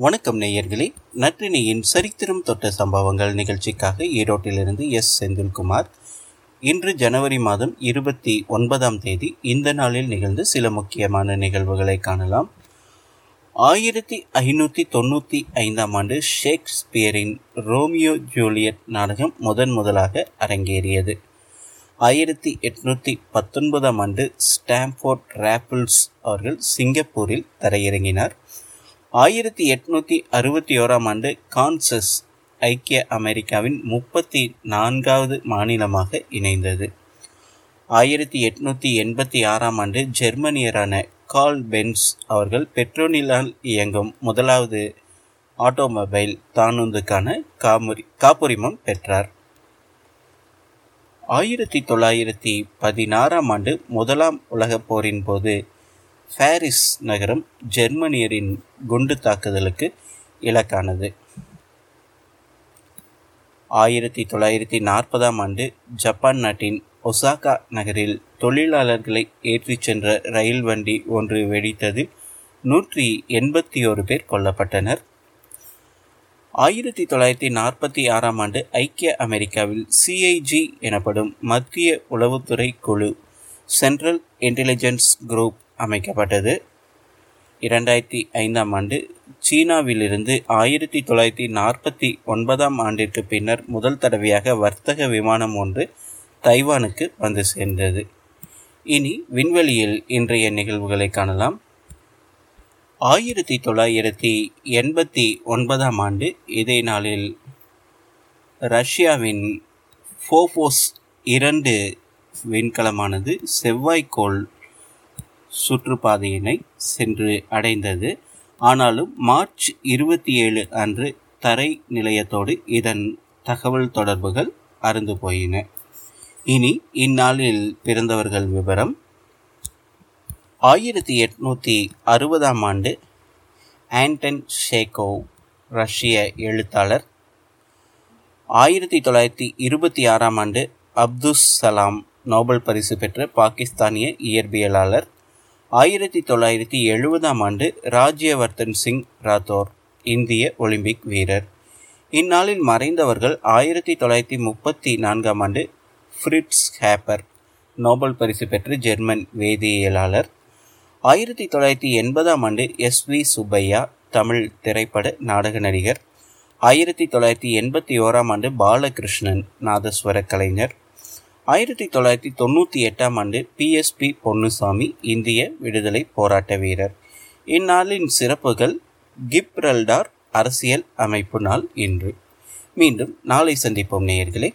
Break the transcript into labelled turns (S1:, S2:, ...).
S1: வணக்கம் நேயர்களே. நற்றினியின் சரித்திரம் தொட்ட சம்பவங்கள் நிகழ்ச்சிக்காக ஈரோட்டிலிருந்து எஸ். செந்தில்குமார். இன்று ஜனவரி மாதம் இருபத்தி ஒன்பதாம் தேதி இந்த நாளில் நிகழ்ந்து சில முக்கியமான நிகழ்வுகளை காணலாம். ஆயிரத்தி ஐநூற்றி தொண்ணூற்றி ஐந்தாம் ஆண்டு ஷேக்ஸ்பியரின் ரோமியோ ஜூலியட் நாடகம் முதன் முதலாக அரங்கேறியது. ஆயிரத்தி எட்நூற்றி பத்தொன்பதாம் ஆண்டு ஸ்டாம்ஃபோர்ட் ராப்பிள்ஸ் அவர்கள் சிங்கப்பூரில் தரையிறங்கினார். ஆயிரத்தி எட்நூற்றி அறுபத்தி ஓராம் ஆண்டு கான்சஸ் ஐக்கிய அமெரிக்காவின் முப்பத்தி நான்காவது மாநிலமாக இணைந்தது. ஆயிரத்தி எட்நூற்றி எண்பத்தி ஆறாம் ஆண்டு ஜெர்மனியரான கால் பென்ஸ் அவர்கள் பெட்ரோனிலால் இயங்கும் முதலாவது ஆட்டோமொபைல் தானுந்துக்கான காமுரி காப்புரிமம் பெற்றார். ஆயிரத்தி தொள்ளாயிரத்தி பதினாறாம் ஆண்டு முதலாம் உலகப் போரின் போது பாரிஸ் நகரம் ஜெர்மனியரின் குண்டு தாக்குதலுக்கு இலக்கானது. ஆயிரத்தி தொள்ளாயிரத்தி நாற்பதாம் ஆண்டு ஜப்பான் நாட்டின் ஒசாகா நகரில் தொழிலாளர்களை ஏற்றிச் சென்ற ரயில் வண்டி ஒன்று வெடித்தது. நூற்றி எண்பத்தி ஒரு பேர் கொல்லப்பட்டனர். ஆயிரத்தி தொள்ளாயிரத்தி நாற்பத்தி ஆறாம் ஆண்டு ஐக்கிய அமெரிக்காவில் சிஐஜி எனப்படும் மத்திய உளவுத்துறை குழு சென்ட்ரல் இன்டெலிஜென்ஸ் குரூப் அமைக்கப்பட்டது. இரண்டாயிரத்தி ஐந்தாம் ஆண்டு சீனாவிலிருந்து ஆயிரத்தி தொள்ளாயிரத்தி நாற்பத்தி ஒன்பதாம் ஆண்டிற்கு பின்னர் முதல் தடவையாக வர்த்தக விமானம் ஒன்று தைவானுக்கு வந்து சேர்ந்தது. இனி விண்வெளியில் இன்றைய நிகழ்வுகளை காணலாம். ஆயிரத்தி தொள்ளாயிரத்தி எண்பத்தி ஒன்பதாம் ஆண்டு இதே நாளில் ரஷ்யாவின் ஃபோஃபோஸ் இரண்டு விண்கலமானது செவ்வாய்க்கோள் சுற்றுப்பாதையினை சென்று அடைந்தது. ஆனாலும் மார்ச் இருபத்தி ஏழு அன்று தரை நிலையத்தோடு இதன் தகவல் தொடர்புகள் அருந்து போயின. இனி இந்நாளில் பிறந்தவர்கள் விவரம். ஆயிரத்தி எட்நூற்றி அறுபதாம் ஆண்டு ஆண்டன் ஷேகோவ் ரஷ்ய எழுத்தாளர். ஆயிரத்தி தொள்ளாயிரத்தி இருபத்தி ஆறாம் ஆண்டு அப்துஸ் சலாம் நோபல் பரிசு பெற்ற பாகிஸ்தானிய இயற்பியலாளர். ஆயிரத்தி தொள்ளாயிரத்தி எழுபதாம் ஆண்டு ராஜ்யவர்தன் சிங் ராத்தோர் இந்திய ஒலிம்பிக் வீரர். இந்நாளில் மறைந்தவர்கள் ஆயிரத்தி தொள்ளாயிரத்தி முப்பத்தி நான்காம் ஆண்டு ஃப்ரிட்ஸ் ஹேப்பர் நோபல் பரிசு பெற்ற ஜெர்மன் வேதியியலாளர். ஆயிரத்தி தொள்ளாயிரத்தி எண்பதாம் ஆண்டு எஸ் வி சுப்பையா தமிழ் திரைப்பட நாடக நடிகர். ஆயிரத்தி தொள்ளாயிரத்தி எண்பத்தி ஓராம் ஆண்டு பாலகிருஷ்ணன் நாதஸ்வர கலைஞர். ஆயிரத்தி தொள்ளாயிரத்தி தொண்ணூற்றி எட்டாம் ஆண்டு பிஎஸ்பி பொன்னுசாமி இந்திய விடுதலை போராட்ட வீரர். இந்நாளின் சிறப்புகள் கிப்ரல்டார் அரசியல் அமைப்பு நாள் இன்று. மீண்டும் நாளை சந்திப்போம் நேயர்களே.